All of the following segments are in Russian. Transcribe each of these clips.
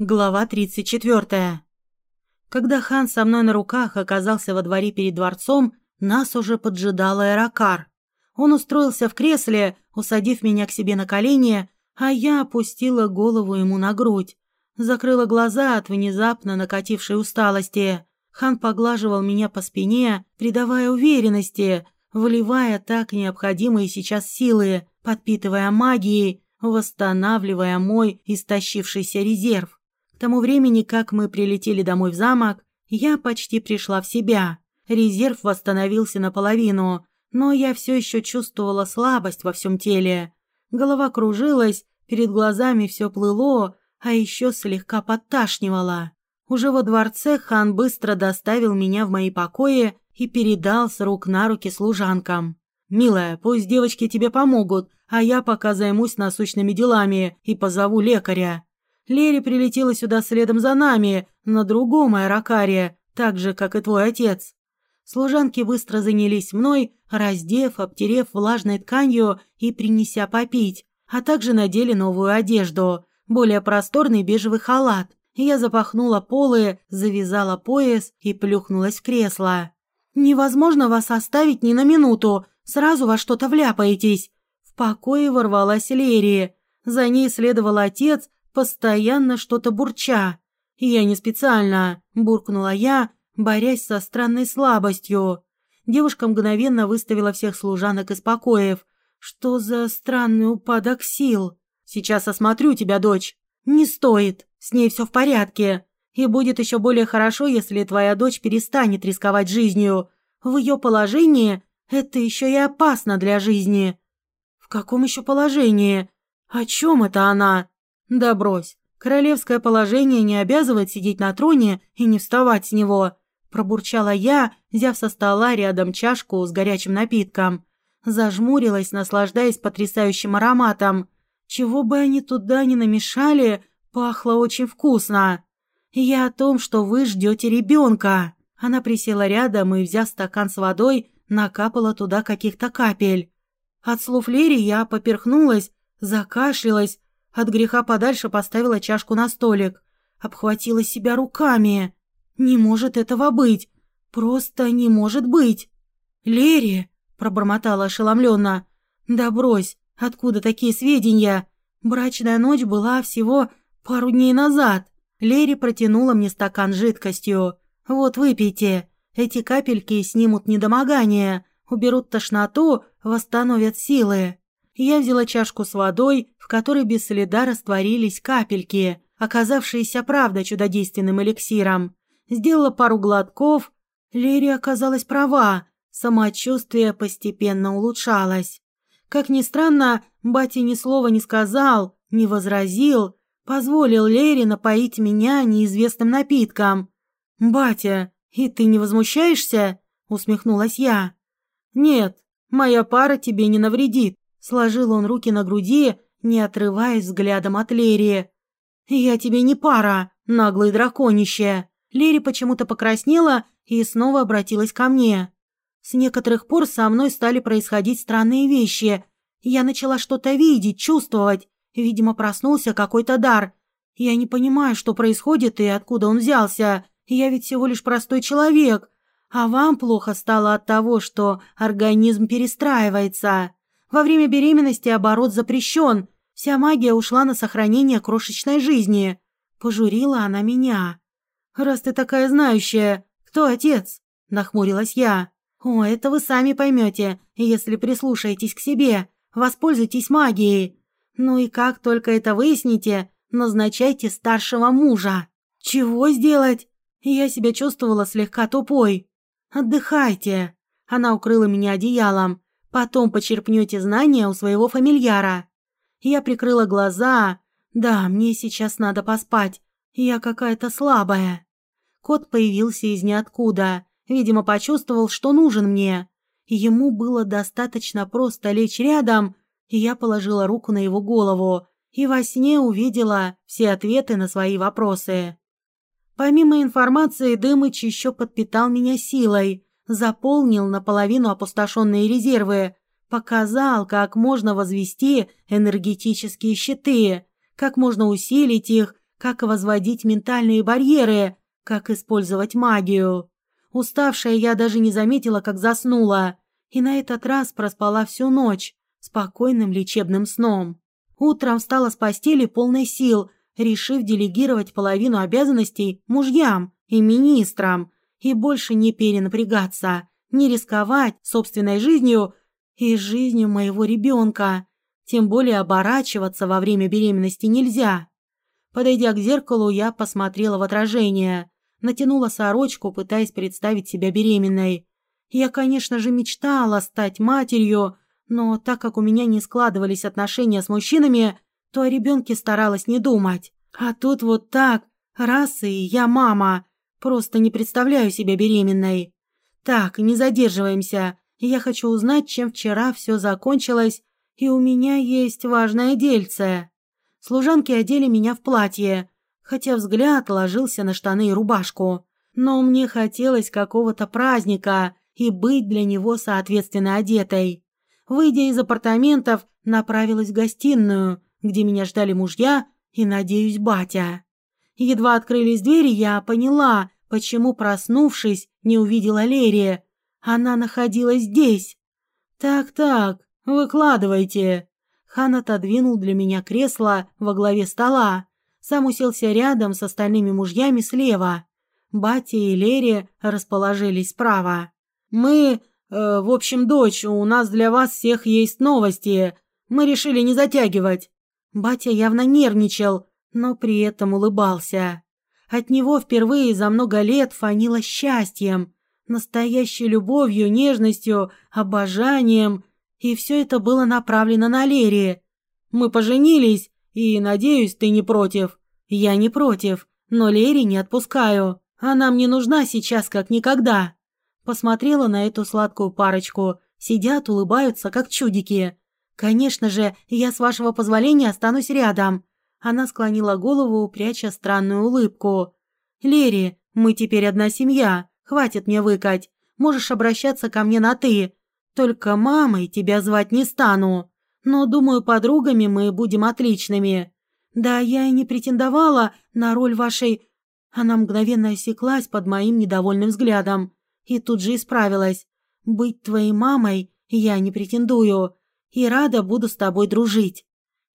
Глава 34. Когда хан со мной на руках оказался во дворе перед дворцом, нас уже поджидал Эракар. Он устроился в кресле, усадив меня к себе на колени, а я опустила голову ему на грудь. Закрыла глаза от внезапно накатившей усталости. Хан поглаживал меня по спине, придавая уверенности, вливая так необходимые сейчас силы, подпитывая магией, восстанавливая мой истощившийся резерв. К тому времени, как мы прилетели домой в замок, я почти пришла в себя. Резерв восстановился наполовину, но я все еще чувствовала слабость во всем теле. Голова кружилась, перед глазами все плыло, а еще слегка подташнивало. Уже во дворце хан быстро доставил меня в мои покои и передал с рук на руки служанкам. «Милая, пусть девочки тебе помогут, а я пока займусь насущными делами и позову лекаря». Лери прилетела сюда следом за нами, на другом аэрокаре, так же, как и твой отец. Служанки быстро занялись мной, раздев, обтерев влажной тканью и принеся попить, а также надели новую одежду, более просторный бежевый халат. Я запахнула полы, завязала пояс и плюхнулась в кресло. «Невозможно вас оставить ни на минуту, сразу во что-то вляпаетесь». В покое ворвалась Лерия. За ней следовал отец, постоянно что-то бурча. «Я не специально», – буркнула я, борясь со странной слабостью. Девушка мгновенно выставила всех служанок из покоев. «Что за странный упадок сил?» «Сейчас осмотрю тебя, дочь». «Не стоит, с ней все в порядке. И будет еще более хорошо, если твоя дочь перестанет рисковать жизнью. В ее положении это еще и опасно для жизни». «В каком еще положении? О чем это она?» «Да брось. Королевское положение не обязывает сидеть на троне и не вставать с него», – пробурчала я, взяв со стола рядом чашку с горячим напитком. Зажмурилась, наслаждаясь потрясающим ароматом. Чего бы они туда ни намешали, пахло очень вкусно. «Я о том, что вы ждете ребенка». Она присела рядом и, взяв стакан с водой, накапала туда каких-то капель. От слов Лери я поперхнулась, закашлялась, от греха подальше поставила чашку на столик. Обхватила себя руками. Не может этого быть. Просто не может быть. «Лерри!» – пробормотала ошеломленно. «Да брось, откуда такие сведения? Брачная ночь была всего пару дней назад. Лерри протянула мне стакан жидкостью. Вот выпейте. Эти капельки снимут недомогание, уберут тошноту, восстановят силы. Я взяла чашку с водой, в которой без следа растворились капельки, оказавшиеся правда чудодейственным эликсиром. Сделала пару глотков. Лерия оказалась права, самочувствие постепенно улучшалось. Как ни странно, батя ни слова не сказал, не возразил, позволил Лере напоить меня неизвестным напитком. «Батя, и ты не возмущаешься?» – усмехнулась я. «Нет, моя пара тебе не навредит», Сложил он руки на груди, не отрываясь взглядом от Лерии. «Я тебе не пара, наглый драконище!» Лери почему-то покраснела и снова обратилась ко мне. С некоторых пор со мной стали происходить странные вещи. Я начала что-то видеть, чувствовать. Видимо, проснулся какой-то дар. Я не понимаю, что происходит и откуда он взялся. Я ведь всего лишь простой человек. А вам плохо стало от того, что организм перестраивается. Во время беременности оборот запрещен. Вся магия ушла на сохранение крошечной жизни. Пожурила она меня. «Раз ты такая знающая, кто отец?» – нахмурилась я. «О, это вы сами поймете, если прислушаетесь к себе, воспользуйтесь магией. Ну и как только это выясните, назначайте старшего мужа». «Чего сделать?» Я себя чувствовала слегка тупой. «Отдыхайте». Она укрыла меня одеялом. Потом почерпнете знания у своего фамильяра. Я прикрыла глаза. Да, мне сейчас надо поспать. Я какая-то слабая. Кот появился из ниоткуда. Видимо, почувствовал, что нужен мне. Ему было достаточно просто лечь рядом, и я положила руку на его голову и во сне увидела все ответы на свои вопросы. Помимо информации, Дымыч еще подпитал меня силой, заполнил наполовину опустошенные резервы, показал, как можно возвести энергетические щиты, как можно усилить их, как возводить ментальные барьеры, как использовать магию. Уставшая я даже не заметила, как заснула, и на этот раз проспала всю ночь спокойным лечебным сном. Утром встала с постели полной сил, решив делегировать половину обязанностей мужьям и министрам и больше не перенапрягаться, не рисковать собственной жизнью и жизнью моего ребенка. Тем более оборачиваться во время беременности нельзя. Подойдя к зеркалу, я посмотрела в отражение, натянула сорочку, пытаясь представить себя беременной. Я, конечно же, мечтала стать матерью, но так как у меня не складывались отношения с мужчинами, то о ребенке старалась не думать. А тут вот так, раз и я мама. Просто не представляю себя беременной. Так, не задерживаемся. Я хочу узнать, чем вчера все закончилось, и у меня есть важное дельце. Служанки одели меня в платье, хотя взгляд ложился на штаны и рубашку. Но мне хотелось какого-то праздника и быть для него соответственно одетой. Выйдя из апартаментов, направилась в гостиную, где меня ждали мужья и, надеюсь, батя. Едва открылись двери, я поняла, почему, проснувшись, не увидела Лерия. Она находилась здесь. «Так-так, выкладывайте». Хан отодвинул для меня кресло во главе стола. Сам уселся рядом с остальными мужьями слева. Батя и Лерия расположились справа. «Мы... Э, в общем, дочь, у нас для вас всех есть новости. Мы решили не затягивать». Батя явно нервничал, но при этом улыбался. От него впервые за много лет фанило счастьем, настоящей любовью, нежностью, обожанием, и все это было направлено на Лерии. Мы поженились, и, надеюсь, ты не против. Я не против, но Лери не отпускаю. Она мне нужна сейчас как никогда. Посмотрела на эту сладкую парочку. Сидят, улыбаются, как чудики. Конечно же, я, с вашего позволения, останусь рядом. Она склонила голову, пряча странную улыбку. «Лери, мы теперь одна семья. Хватит мне выкать. Можешь обращаться ко мне на «ты». Только мамой тебя звать не стану. Но, думаю, подругами мы будем отличными. Да, я и не претендовала на роль вашей...» Она мгновенно осеклась под моим недовольным взглядом и тут же исправилась. «Быть твоей мамой я не претендую и рада буду с тобой дружить.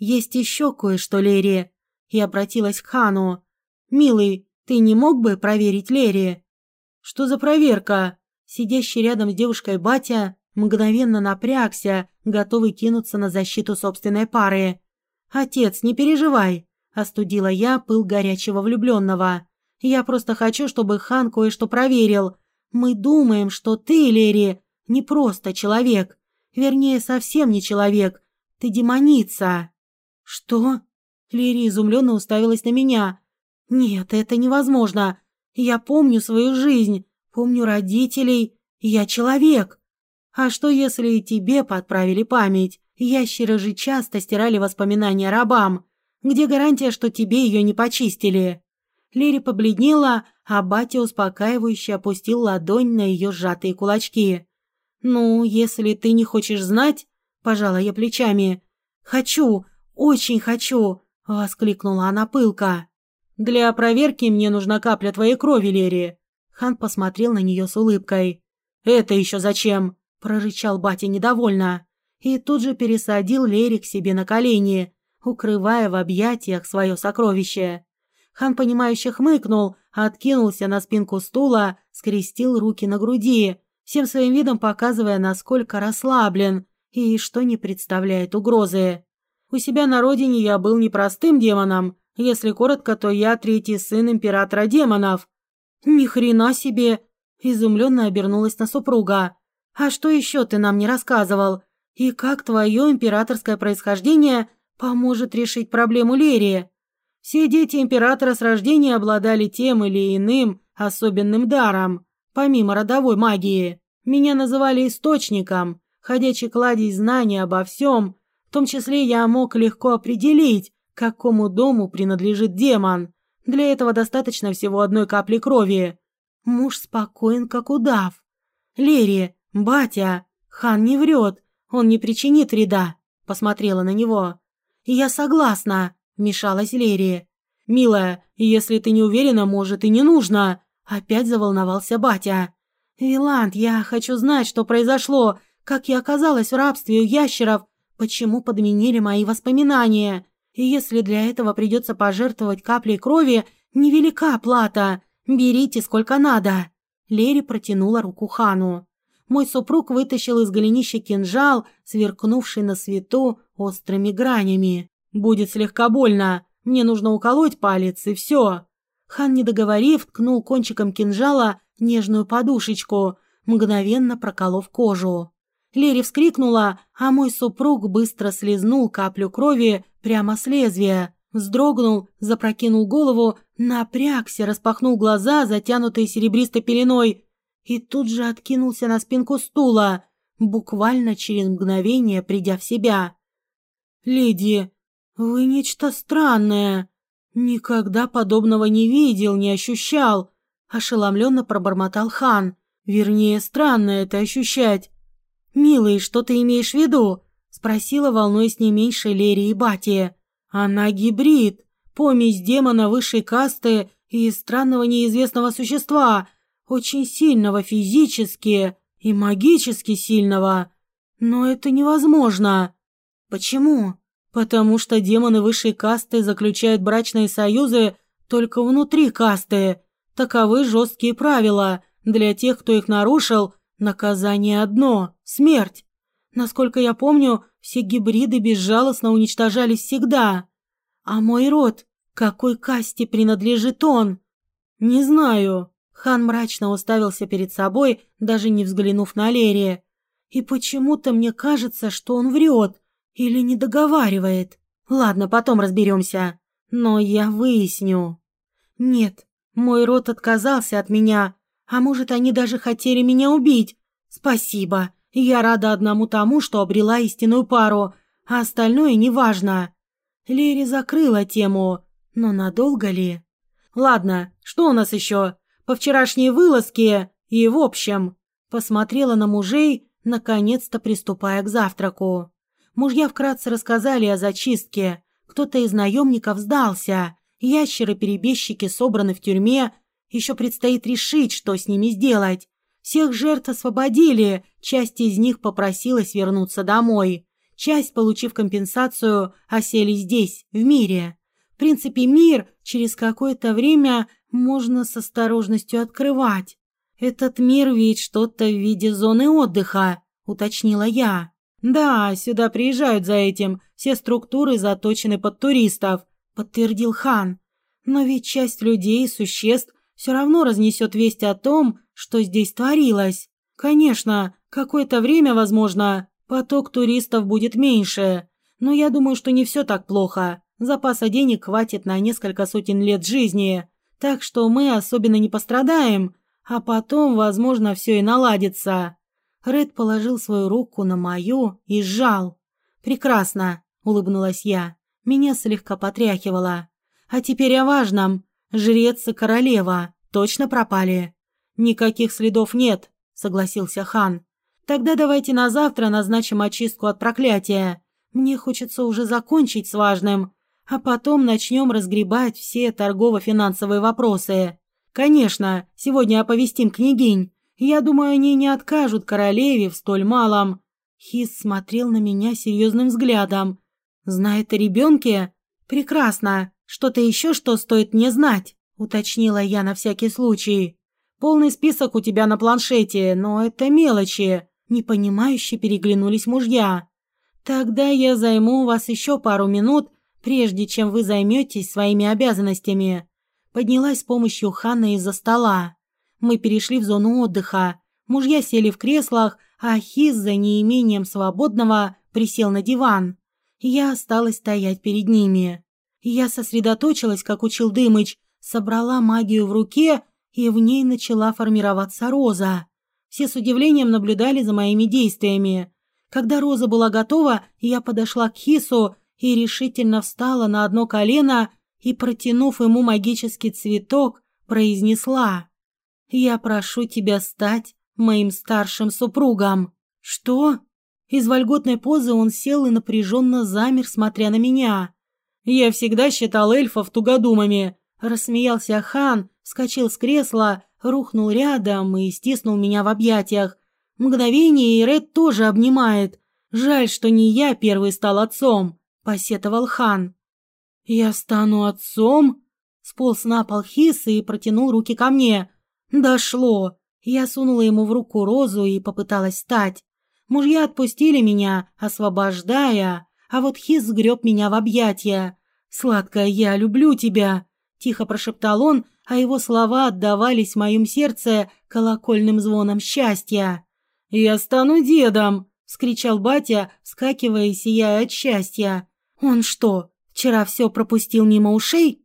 Есть еще кое-что, Лерри. И обратилась к Хану. Милый, ты не мог бы проверить Лерри? Что за проверка? Сидящий рядом с девушкой батя мгновенно напрягся, готовый кинуться на защиту собственной пары. Отец, не переживай, остудила я пыл горячего влюбленного. Я просто хочу, чтобы хан кое-что проверил. Мы думаем, что ты, Лерри, не просто человек. Вернее, совсем не человек. Ты демоница. «Что?» Лири изумленно уставилась на меня. «Нет, это невозможно. Я помню свою жизнь, помню родителей. Я человек. А что, если и тебе подправили память? Ящеры же часто стирали воспоминания рабам. Где гарантия, что тебе ее не почистили?» Лири побледнела, а батя успокаивающе опустил ладонь на ее сжатые кулачки. «Ну, если ты не хочешь знать...» – пожала я плечами. «Хочу, «Очень хочу!» – воскликнула она пылко. «Для проверки мне нужна капля твоей крови, Лери!» Хан посмотрел на нее с улыбкой. «Это еще зачем?» – прорычал батя недовольно. И тут же пересадил Лери к себе на колени, укрывая в объятиях свое сокровище. Хан, понимающе хмыкнул, откинулся на спинку стула, скрестил руки на груди, всем своим видом показывая, насколько расслаблен и что не представляет угрозы. У себя на родине я был непростым демоном. Если коротко, то я третий сын императора демонов. Ни хрена себе! Изумленно обернулась на супруга. А что еще ты нам не рассказывал? И как твое императорское происхождение поможет решить проблему Лерии? Все дети императора с рождения обладали тем или иным особенным даром, помимо родовой магии. Меня называли источником, ходячий кладезь знаний обо всем, в том числе я мог легко определить, какому дому принадлежит демон. Для этого достаточно всего одной капли крови. Муж спокоен, как удав. Лери, батя, хан не врет, он не причинит вреда. Посмотрела на него. Я согласна, вмешалась Лери. «Милая, если ты не уверена, может, и не нужно!» Опять заволновался батя. «Виланд, я хочу знать, что произошло, как я оказалась в рабстве у ящеров, почему подменили мои воспоминания. И если для этого придется пожертвовать каплей крови, невелика плата. Берите сколько надо». Лери протянула руку хану. Мой супруг вытащил из голенища кинжал, сверкнувший на свету острыми гранями. «Будет слегка больно. Мне нужно уколоть палец, и все». Хан, не договорив, ткнул кончиком кинжала нежную подушечку, мгновенно проколов кожу. Лери вскрикнула, а мой супруг быстро слезнул каплю крови прямо с лезвия, вздрогнул, запрокинул голову, напрягся, распахнул глаза, затянутые серебристой пеленой, и тут же откинулся на спинку стула, буквально через мгновение придя в себя. «Леди, вы нечто странное. Никогда подобного не видел, не ощущал», — ошеломленно пробормотал хан. «Вернее, странно это ощущать». «Милый, что ты имеешь в виду?» — спросила, волнуясь не меньше Лери и Бати. «Она гибрид, помесь демона высшей касты и странного неизвестного существа, очень сильного физически и магически сильного. Но это невозможно. Почему? Потому что демоны высшей касты заключают брачные союзы только внутри касты. Таковы жесткие правила. Для тех, кто их нарушил, наказание одно – смерть. Насколько я помню, все гибриды безжалостно уничтожались всегда. А мой род, какой касте принадлежит он? Не знаю. Хан мрачно уставился перед собой, даже не взглянув на Лерия. И почему-то мне кажется, что он врет или не договаривает. Ладно, потом разберемся. Но я выясню. Нет, мой род отказался от меня, а может, они даже хотели меня убить. Спасибо. Я рада одному тому, что обрела истинную пару, а остальное неважно. Лери закрыла тему, но надолго ли? Ладно, что у нас еще? по вчерашней вылазке и в общем. Посмотрела на мужей, наконец-то приступая к завтраку. Мужья вкратце рассказали о зачистке. Кто-то из наемников сдался. Ящеры-перебежчики собраны в тюрьме. Еще предстоит решить, что с ними сделать. Всех жертв освободили, часть из них попросилась вернуться домой. Часть, получив компенсацию, осели здесь, в мире. В принципе, мир через какое-то время можно с осторожностью открывать. Этот мир ведь что-то в виде зоны отдыха, уточнила я. Да, сюда приезжают за этим, все структуры заточены под туристов, подтвердил хан. Но ведь часть людей и существ все равно разнесет весть о том, что здесь творилось. Конечно, какое-то время, возможно, поток туристов будет меньше, но я думаю, что не все так плохо. Запаса денег хватит на несколько сотен лет жизни. Так что мы особенно не пострадаем, а потом, возможно, все и наладится. Ред положил свою руку на мою и сжал. «Прекрасно», — улыбнулась я. Меня слегка потряхивало. «А теперь о важном. Жрец и королева точно пропали?» «Никаких следов нет», — согласился хан. «Тогда давайте на завтра назначим очистку от проклятия. Мне хочется уже закончить с важным а потом начнем разгребать все торгово-финансовые вопросы. Конечно, сегодня оповестим княгинь. Я думаю, они не откажут королеве в столь малом. Хис смотрел на меня серьезным взглядом. Знает о ребенке? Прекрасно. Что-то еще, что стоит мне знать? Уточнила я на всякий случай. Полный список у тебя на планшете, но это мелочи. Непонимающе переглянулись мужья. Тогда я займу у вас еще пару минут прежде чем вы займетесь своими обязанностями. Поднялась с помощью Ханны из-за стола. Мы перешли в зону отдыха. Мужья сели в креслах, а Хиз за неимением свободного присел на диван. Я осталась стоять перед ними. Я сосредоточилась, как учил Дымыч, собрала магию в руке, и в ней начала формироваться роза. Все с удивлением наблюдали за моими действиями. Когда роза была готова, я подошла к Хису и решительно встала на одно колено и, протянув ему магический цветок, произнесла «Я прошу тебя стать моим старшим супругом». «Что?» Из вольготной позы он сел и напряженно замер, смотря на меня. Я всегда считал эльфов тугодумами. Рассмеялся хан, вскочил с кресла, рухнул рядом и стиснул меня в объятиях. Мгновение и Ред тоже обнимает. Жаль, что не я первый стал отцом, посетовал хан. Я стану отцом? Сполз на пол Хис и протянул руки ко мне. Дошло. Я сунула ему в руку розу и попыталась встать. Мужья отпустили меня, освобождая, а вот Хис сгреб меня в объятия. «Сладкая, я люблю тебя!» – тихо прошептал он, а его слова отдавались в моем сердце колокольным звоном счастья. «Я стану дедом!» – вскричал батя, вскакивая и сияя от счастья. «Он что, вчера все пропустил мимо ушей?»